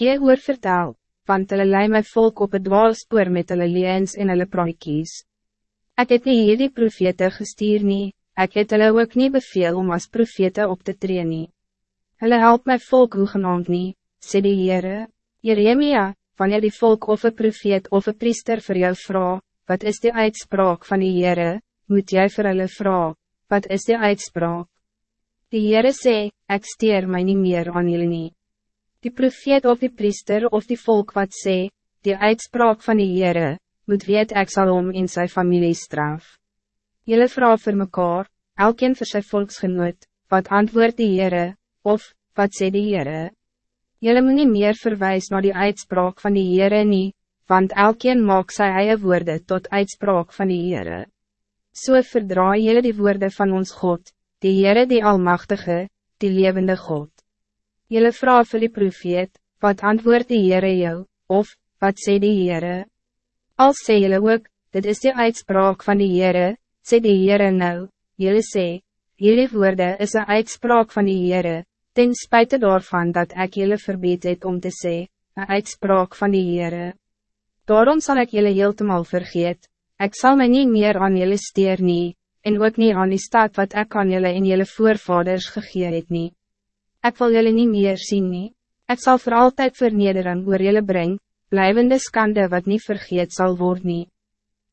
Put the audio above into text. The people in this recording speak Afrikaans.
Jy hoor vertel, want hulle lei my volk op het dwaalspoor met hulle leens en hulle praaikies. Ek het nie hierdie profete gestuur nie, ek het hulle ook nie beveel om as profete op te tree nie. Hulle help my volk hoegenaamd nie, sê die Heere, Jeremia, wanneer die volk of een profeet of een priester voor jou vraag, wat is die uitspraak van die Heere, moet jy vir hulle vraag, wat is die uitspraak? Die Heere sê, ek steer my niet meer aan jullie nie. Die profeet of die priester of die volk wat sê, die uitspraak van die Heere, moet weet ek sal om in sy familie straf. Jullie vraag vir mekaar, elkeen vir sy volksgenoot, wat antwoord die Heere, of, wat sê die Heere? Jullie moet niet meer verwijs naar die uitspraak van die Heere nie, want elkeen maak sy eie woorde tot uitspraak van die Heere. So verdraai jullie die woorden van ons God, die Heere die Almachtige, die levende God. Jullie vraag vir die profeet, wat antwoord die Heere jou, of, wat sê die Heere? Als sê jullie ook, dit is die uitspraak van die Heere, sê die Heere nou, jullie sê, jullie woorden is een uitspraak van die Heere, ten spijt daarvan dat ik jullie verbied het om te sê, een uitspraak van die Heere. Daarom zal ik jullie heeltemal vergeet. Ik zal mij niet meer aan jullie steer nie, en ook niet aan die staat wat ik aan jullie en jullie voorvaders gegee het nie. Ik wil jullie niet meer zien nie. Ik zal voor altijd vernedering oor jullie breng, blijvende skande wat niet vergeet zal worden nie.